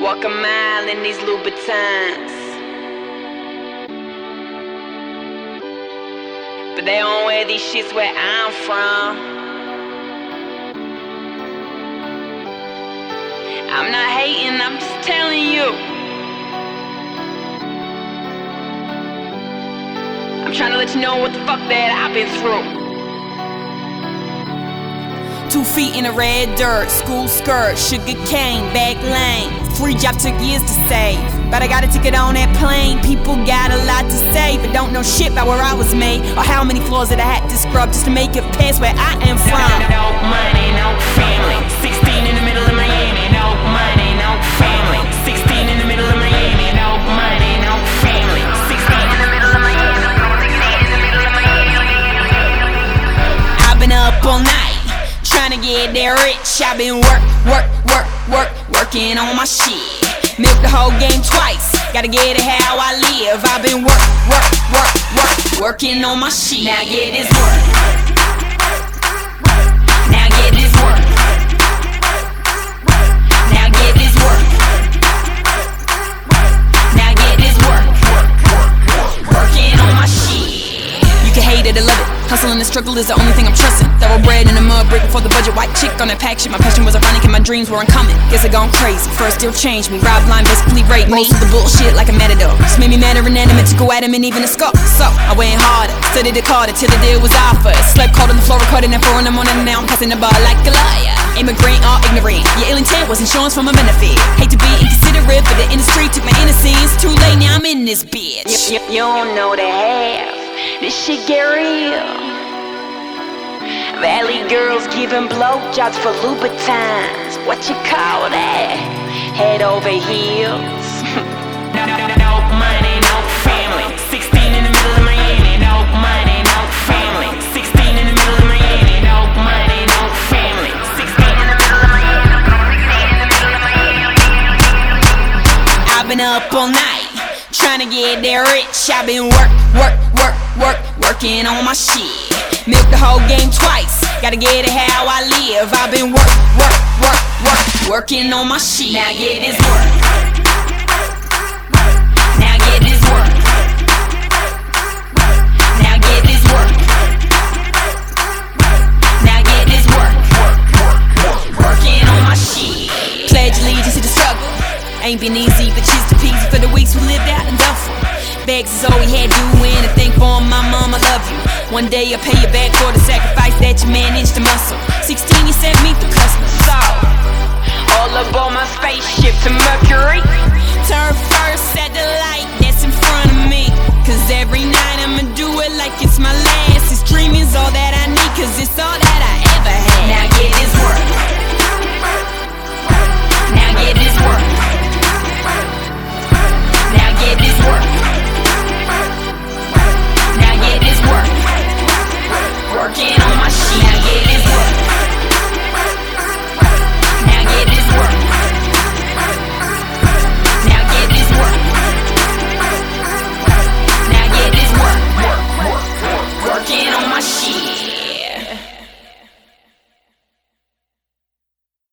Walk a mile in these Louboutins. But they don't wear these shits where I'm from. I'm not hating, I'm just telling you. I'm trying to let you know what the fuck that I've been through. Two feet in the red dirt, school skirt, sugar cane, back lane. Free job took years to save. But I got a ticket on that plane. People got a lot to say, but don't know shit about where I was made. Or how many floors that I had to scrub just to make it past where I am from. No, no, no trying to get that rich. I've been work, work, work, work, working on my shit. Milk the whole game twice, gotta get it how I live. I've been work, work, work, work, working on my shit. Now get this work. Hustle and the struggle is the only thing I'm trusting. Thoroughbred in the mud brick before the budget. White chick on that pack shit. My passion was ironic and my dreams were uncommon. Guess I gone crazy. First deal changed me. Rob line basically raped me. Most of the bullshit like a matador. Just made me mad or inanimate to go at him and even a scope. So I went harder. Studied it harder till the deal was offered. Slept cold on the floor, recording at 4 in the morning. Now I'm passing the bar like a liar. Immigrant or ignorant. Your ill intent was insurance for my benefit. Hate to be inconsiderate, but the industry took my innocence. Too late, now I'm in this bitch. You, you, you don't know the half. This shit get real. Valley girls giving blowjobs for Louboutins. What you call that? Head over heels. no, money, no family. 16 in the middle of Miami. No money, no family. 16 in the middle of Miami. No money, no family. 16 in the middle of Miami. 16 in the middle of Miami. I've been up all night, trying to get that rich. I've been work, work, work, work, working on my shit. Milk the whole game twice, gotta get it how I live. I've been work, work, work, work, working on my shit. Now get this work. Now get this work. Now get this work. Now get this work. Working on my shit. Pledge allegiance to the struggle. Ain't been easy, but cheers to peasy for the weeks we lived out done for. Begs is all we had doing to think for my mom, I love you. One day I'll pay you back for the sacrifice that you managed to muscle. 16, you sent me through customs. So, All aboard my spaceship to Mercury. turn first at the light that's in front of me. Cause every night I'ma do it like it's my last. This